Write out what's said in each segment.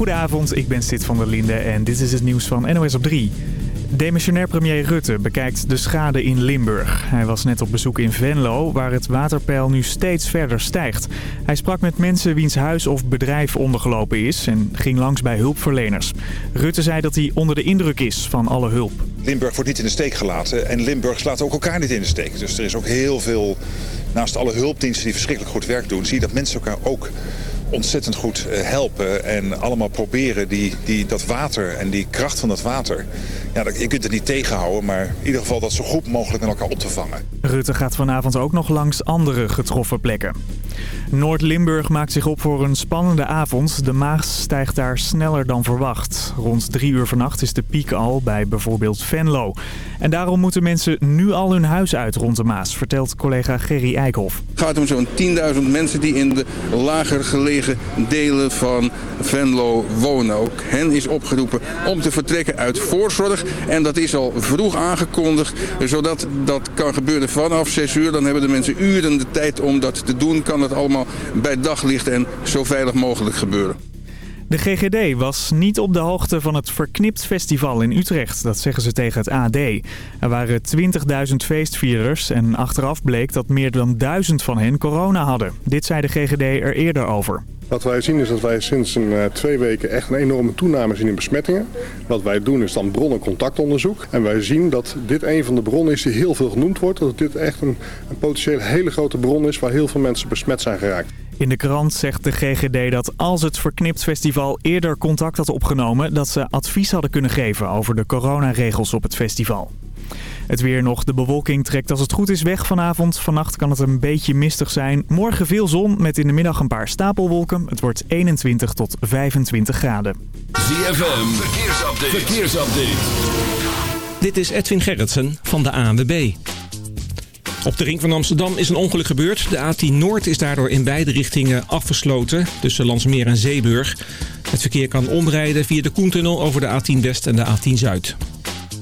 Goedenavond, ik ben Sid van der Linde en dit is het nieuws van NOS op 3. Demissionair premier Rutte bekijkt de schade in Limburg. Hij was net op bezoek in Venlo, waar het waterpeil nu steeds verder stijgt. Hij sprak met mensen wiens huis of bedrijf ondergelopen is en ging langs bij hulpverleners. Rutte zei dat hij onder de indruk is van alle hulp. Limburg wordt niet in de steek gelaten en Limburg laat ook elkaar niet in de steek. Dus er is ook heel veel, naast alle hulpdiensten die verschrikkelijk goed werk doen, zie je dat mensen elkaar ook ontzettend goed eh, helpen en allemaal proberen die, die, dat water en die kracht van dat water... Ja, je kunt het niet tegenhouden, maar in ieder geval dat zo goed mogelijk met elkaar op te vangen. Rutte gaat vanavond ook nog langs andere getroffen plekken. Noord-Limburg maakt zich op voor een spannende avond. De Maas stijgt daar sneller dan verwacht. Rond drie uur vannacht is de piek al bij bijvoorbeeld Venlo. En daarom moeten mensen nu al hun huis uit rond de Maas, vertelt collega Gerry Eikhoff. Het gaat om zo'n 10.000 mensen die in de lager gelegen delen van Venlo wonen. Ook hen is opgeroepen om te vertrekken uit voorzorg. En dat is al vroeg aangekondigd, zodat dat kan gebeuren vanaf 6 uur. Dan hebben de mensen uren de tijd om dat te doen. Kan dat allemaal bij daglicht en zo veilig mogelijk gebeuren. De GGD was niet op de hoogte van het Verknipt Festival in Utrecht. Dat zeggen ze tegen het AD. Er waren 20.000 feestvierers en achteraf bleek dat meer dan 1000 van hen corona hadden. Dit zei de GGD er eerder over. Wat wij zien is dat wij sinds een, uh, twee weken echt een enorme toename zien in besmettingen. Wat wij doen is dan bron- en contactonderzoek. En wij zien dat dit een van de bronnen is die heel veel genoemd wordt. Dat dit echt een, een potentieel hele grote bron is waar heel veel mensen besmet zijn geraakt. In de krant zegt de GGD dat als het Verknipt Festival eerder contact had opgenomen... dat ze advies hadden kunnen geven over de coronaregels op het festival. Het weer nog. De bewolking trekt als het goed is weg vanavond. Vannacht kan het een beetje mistig zijn. Morgen veel zon met in de middag een paar stapelwolken. Het wordt 21 tot 25 graden. ZFM, verkeersupdate. verkeersupdate. Dit is Edwin Gerritsen van de ANWB. Op de ring van Amsterdam is een ongeluk gebeurd. De A10 Noord is daardoor in beide richtingen afgesloten tussen Landsmeer en Zeeburg. Het verkeer kan omrijden via de Koentunnel over de A10 West en de A10 Zuid.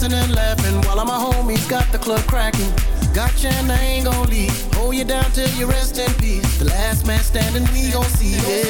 Dancing and laughing while all my homies got the club cracking. Gotcha and I ain't gon' leave. Hold you down till you rest in peace. The last man standing, we gon' see. Yeah,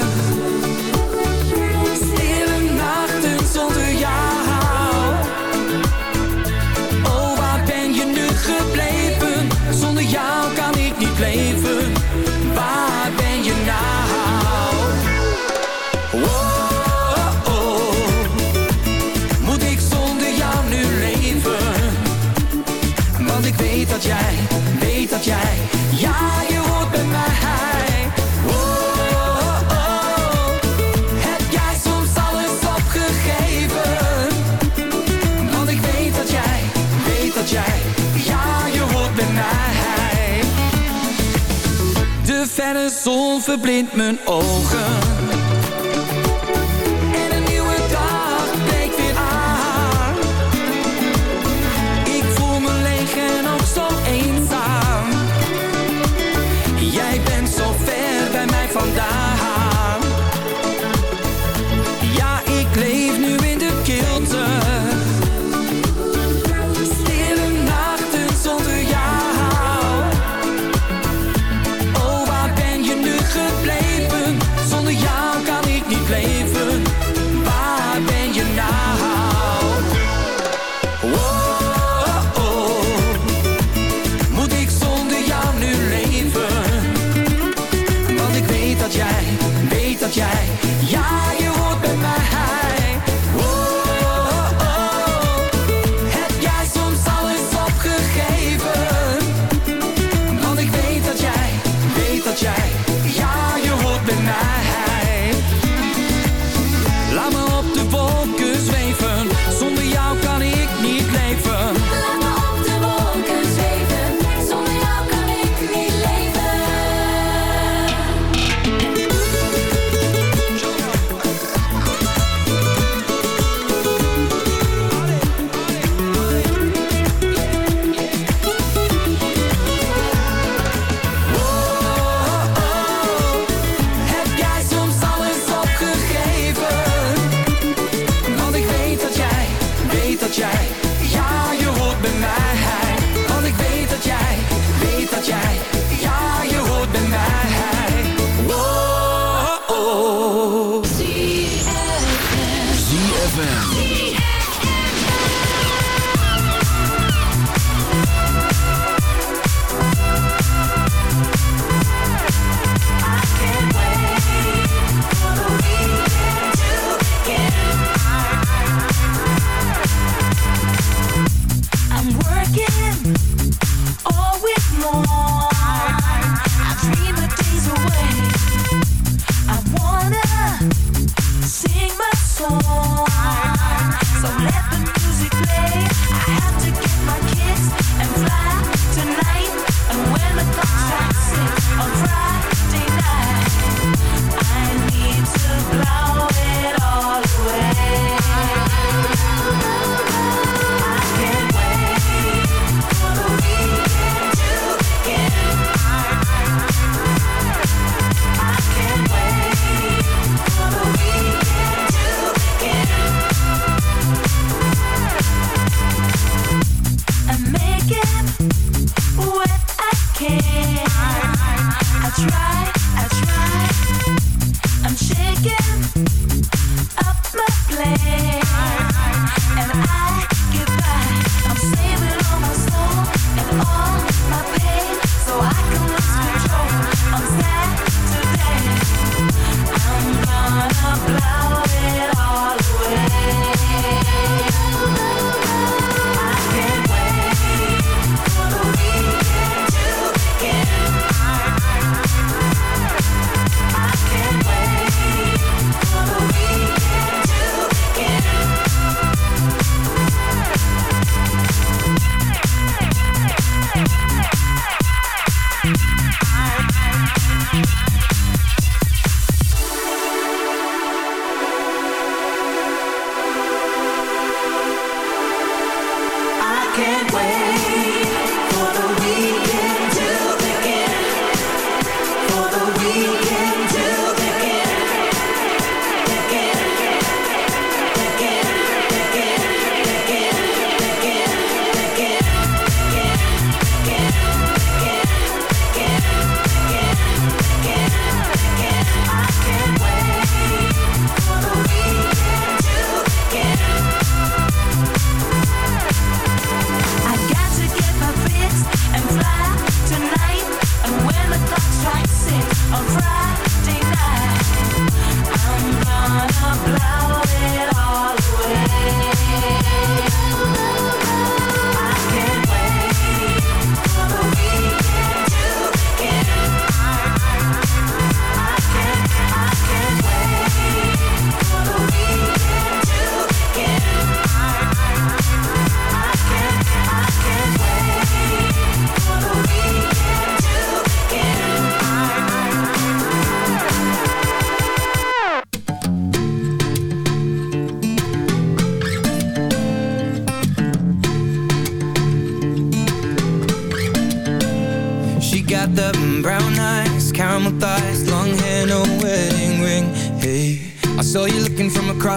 ja je hoort bij mij. Oh, oh, oh. Heb jij soms alles opgegeven? Want ik weet dat jij, weet dat jij, ja je hoort bij mij. De verre zon verblindt mijn ogen. dat jij. Ja.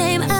same.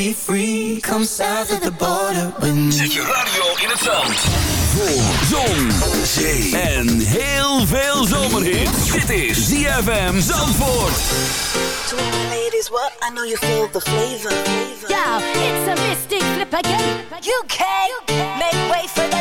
Be free. Come south of the border with me. Zet je radio in het zand. Voor zon, zee en heel veel zomerhits. Dit is ZFM Zandvoort. To all the ladies, what? I know you feel the flavor. Yo, it's a mystic flip again. UK, make way for the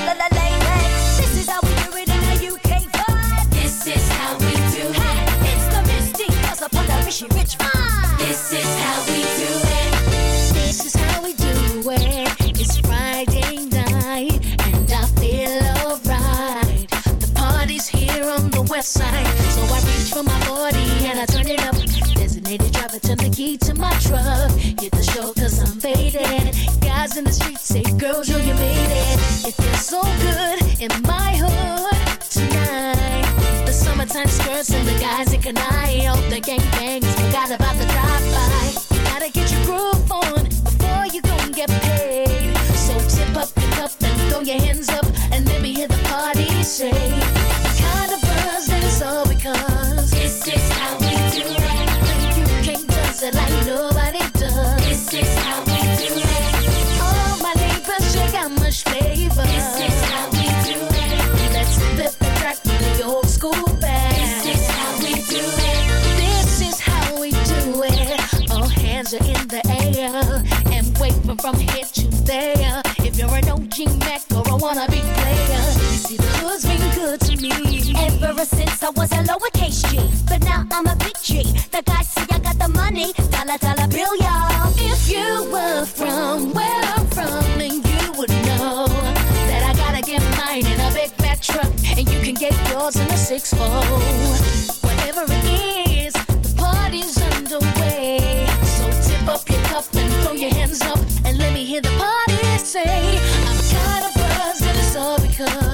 truck. Hit the show cause I'm faded. Guys in the streets say, girls, yo, you made it. It feels so good in my hood tonight. The summertime skirts and the guys in Kanai. Oh, the gangbangs forgot about the drive-by. You gotta get your groove on before you go and get paid. So tip up your cup and throw your hands up and let me hear the party say. wanna be player. You see, the hood's been good to me ever since I was a lowercase G. But now I'm a big G. The guys see I got the money, dollar dollar bill, y'all. If you were from where I'm from, then you would know that I gotta get mine in a big fat truck, and you can get yours in a six fold. Whatever it is, the party's underway. So tip up your cup and throw your hands up, and let me hear the party say because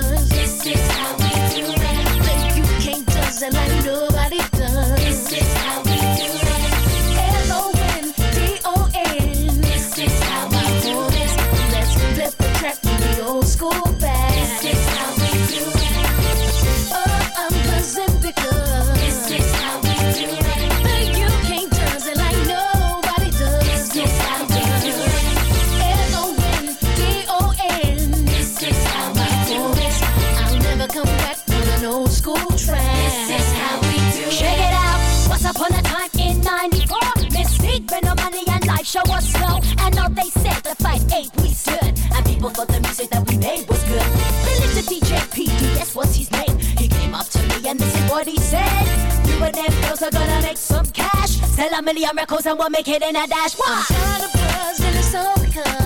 them girls are gonna make some cash. Sell a million records and we'll make it in a dash. What? I'm tired of girls in the summer.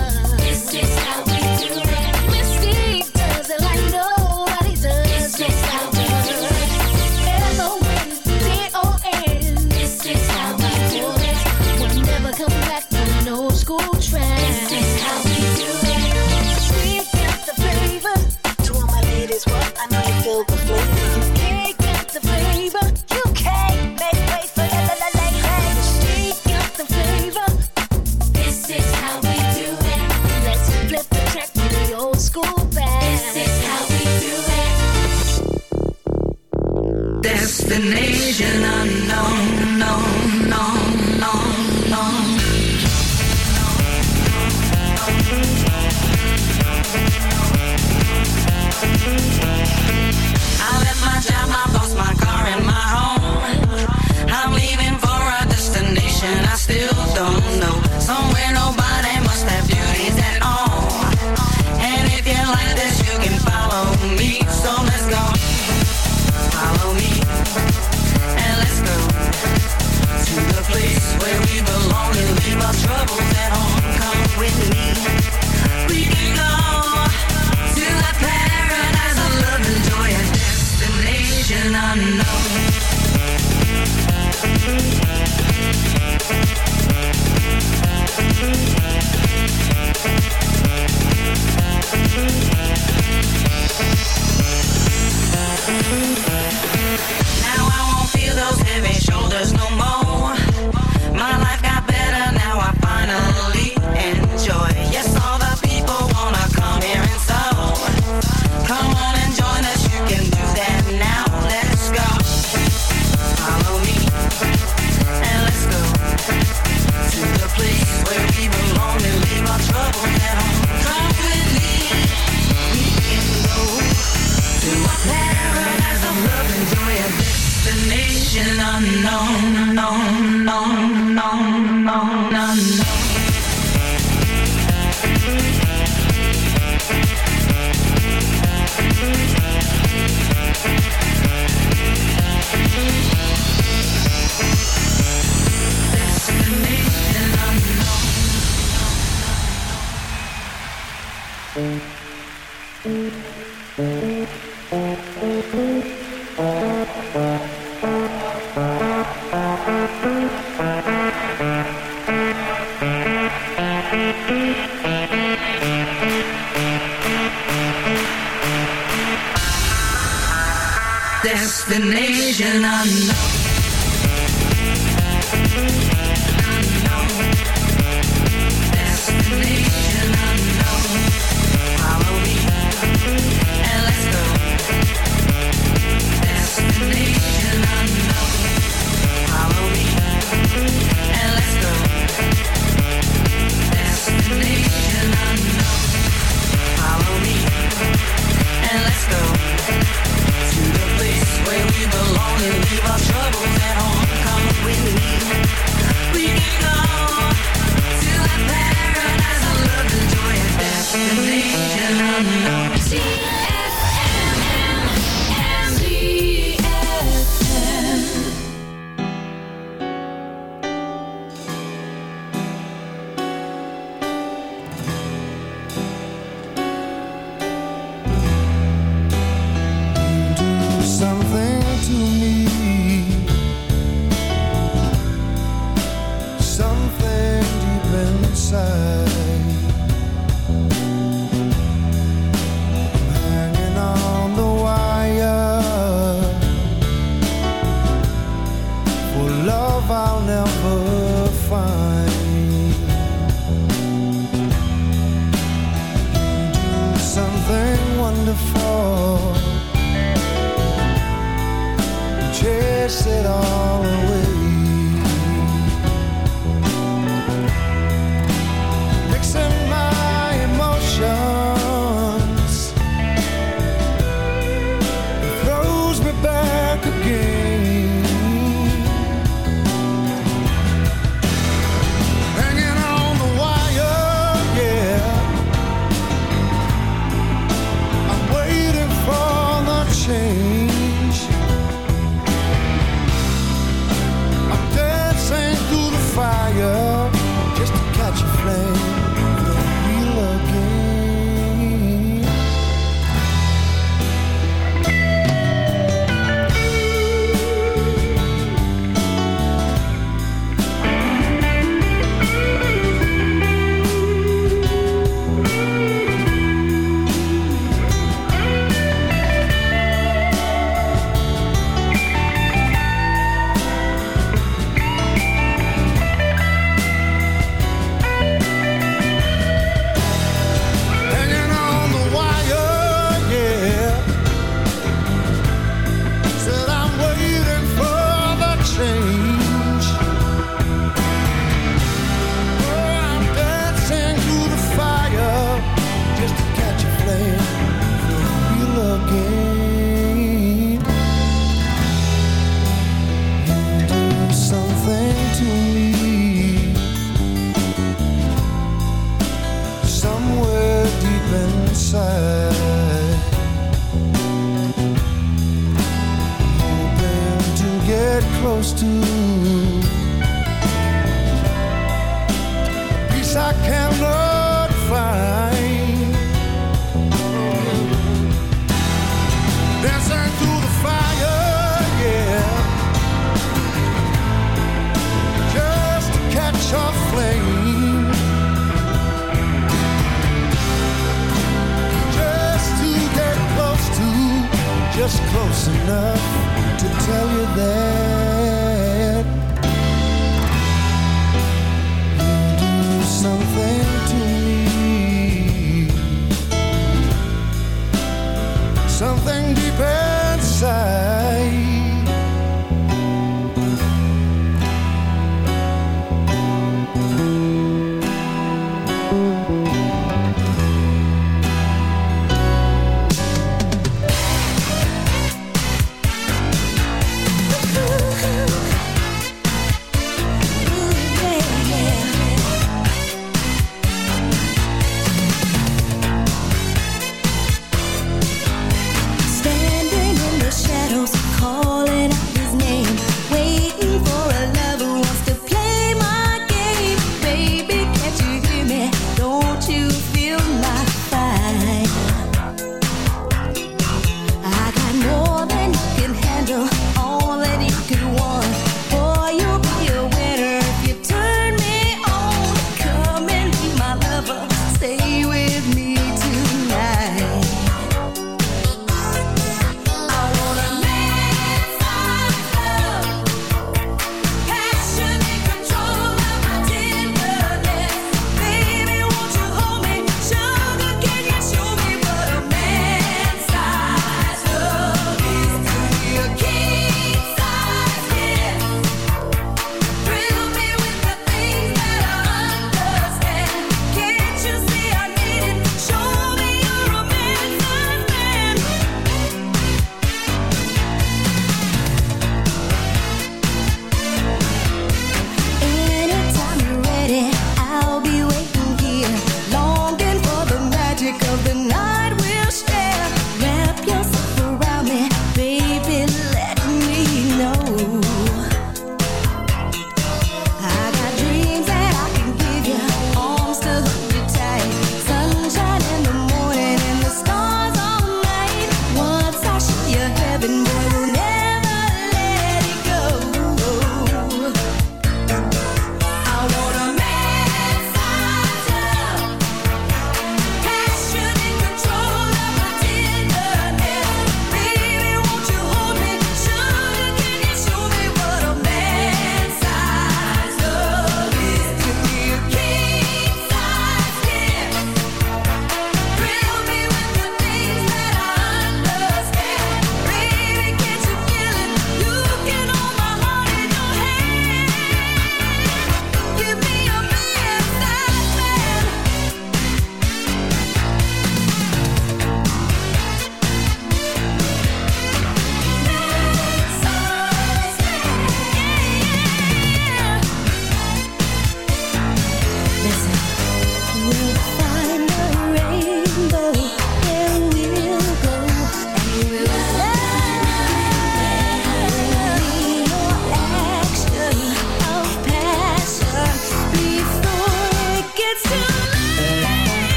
Enough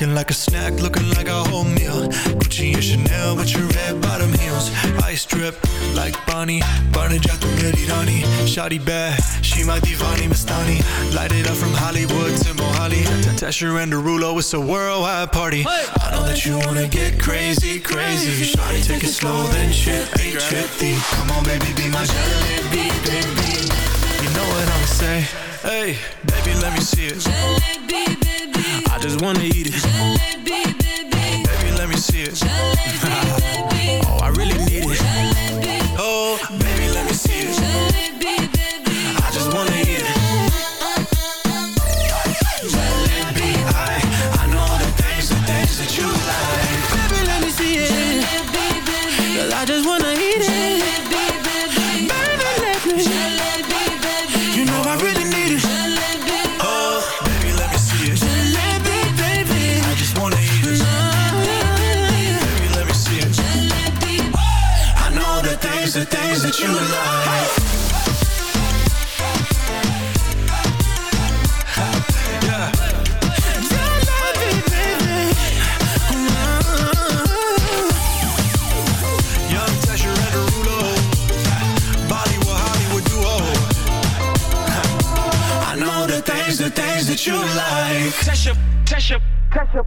Looking like a snack, looking like a whole meal. Gucci and Chanel with your red bottom heels. Ice drip like Bonnie. Barney Jack Rani. Shotty bad, she my divani Mastani. Light it up from Hollywood to Mohali. Tesher and Derulo, it's a worldwide party. I know that you wanna get crazy, crazy. Shotty, take it slow, then chippy, chippy. Come on, baby, be my jalebi, baby. You what I'ma say? Hey, baby, let me see it. I just wanna eat it. Baby, Baby, let me see it. Oh, I really need it. I know the things, that you like. Tesha, Tesha, Tesha.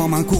devant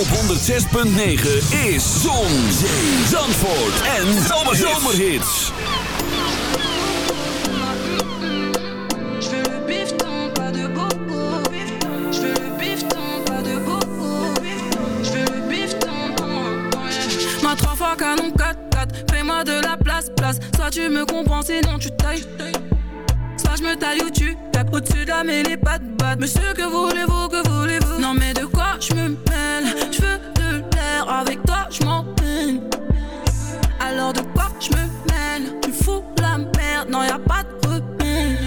op 106.9 is Zon, Zee, Zandvoort en Zomerhits. Je veux le bifton, pas de bobo. Je veux le bifton, pas de bobo. Je veux le bifton. Ma trois fois canon 4-4. Fais-moi de la place, place. Soit tu me comprends, sinon tu tailles. Soit je me taille ou tu tapes au-dessus de la mêlée, pas de Monsieur, que voulez-vous, que voulez-vous? Non, mais de quoi je me mêle? Je veux de l'air, avec toi je peine. Alors de quoi je me mêle? Tu fous la merde, non, y a pas de repère.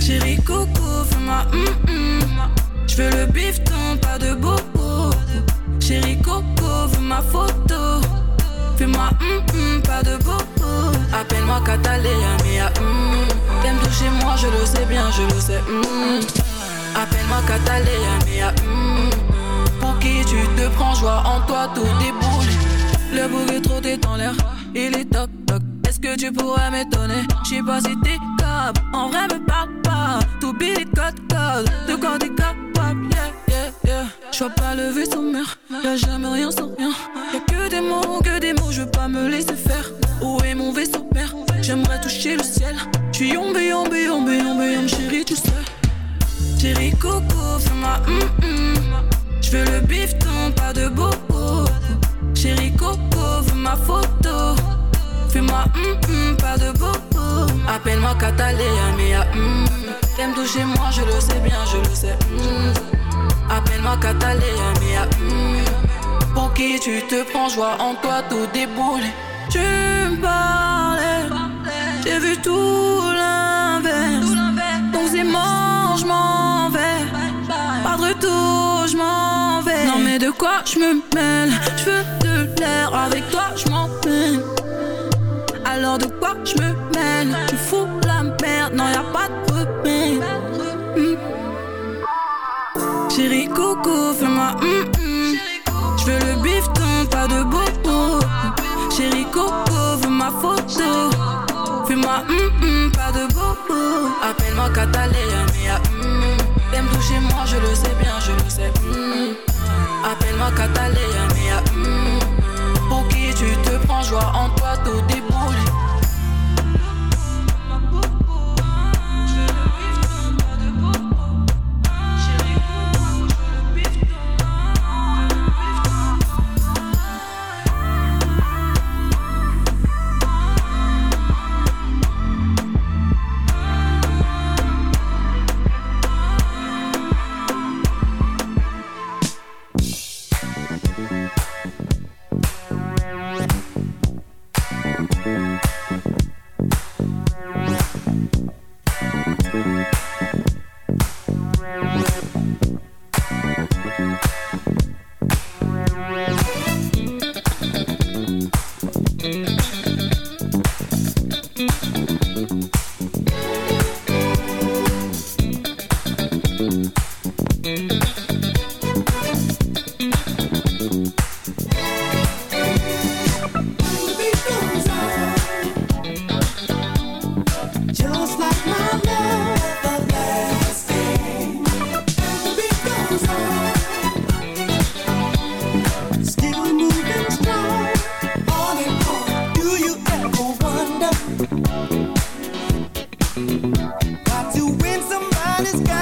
Chérie coco, fais-moi hum hum. Je veux le bifton, pas de bobo. Chérie coco, veux ma photo. Fais-moi pas de bobo. Appelle-moi Catalina, mia hum. T'aimes toucher moi, je le sais bien, je le sais hum. Appelle-moi Catalina, mia hum. Pour qui tu te prends, joie en toi, tout déboule. Le trop est dans l'air, il est toc toc. Est-ce que tu pourrais m'étonner? J'sais pas si t'es capable, en vrai me parle pas. Tout billet code code, de quoi t'es yeah. J'vois pas le vaisseau mère, y'a jamais rien sans rien. Y'a que des mots, que des mots, je veux pas me laisser faire. Où est mon vaisseau mère? J'aimerais toucher le ciel. J'suis yombe, yombe, yombe, yombe, yombe, chérie, tu sais. Chérie coco, fais-moi hum hum. J'veux le bifton, pas de bobo. Chérie coco, veux ma photo. Fais-moi hum hum, pas de bobo. Appelle-moi Catalina, mia hum. T'aimes toucher moi, je le sais bien, je le sais. hum. Appelle-moi Catalina, mia hum. Pour qui tu te prends, joie en toi, tout déboule. Tu me parlais, j'ai vu tout l'inverse. Donc c'est je m'en vais. Pas de retour, je m'en vais. Non mais de quoi je me mêle? Je veux de l'air, avec toi coco, fais-moi hum hum. Je veux le bifton, pas de bobo. Chérie coco, veux ma photo. Fais-moi hum hum, pas de bobo. Appelle-moi Catalina. T'aimes toucher moi, je le sais bien, je le sais. Appelle-moi Catalina, hum. Pour qui tu te prends, joie en toi, tout déboule.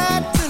had to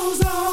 goes on.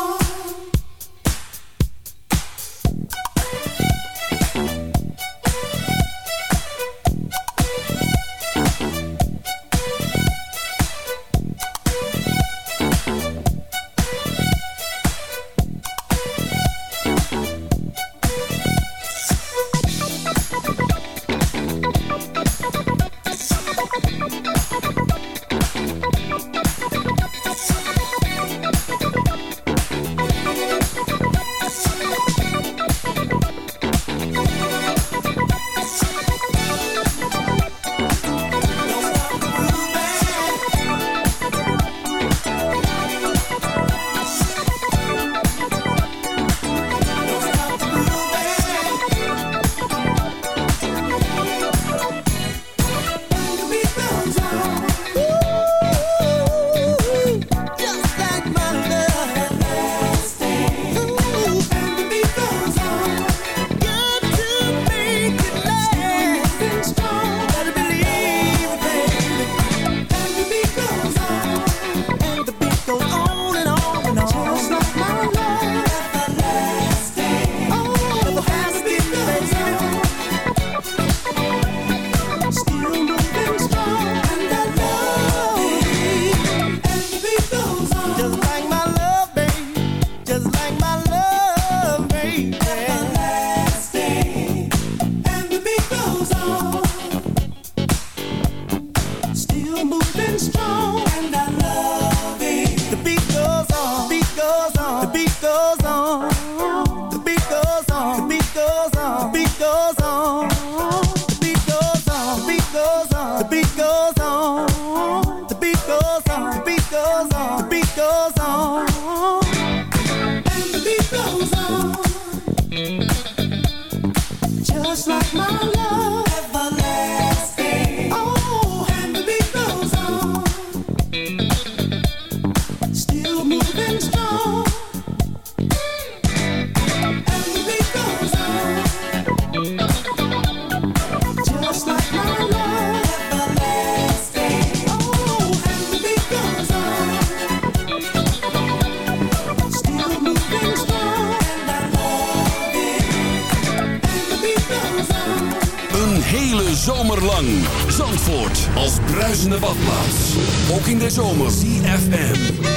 Koken de zomer, CFM.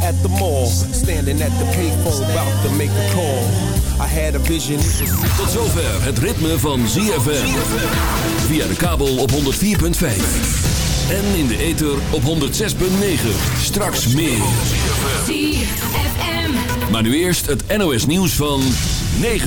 You at the mall, standing at the payphone, about to make a call. I had a vision. Tot zover het ritme van ZFM. Via de kabel op 104.5. En in de ether op 106.9. Straks meer. ZFM. Maar nu eerst het NOS nieuws van 9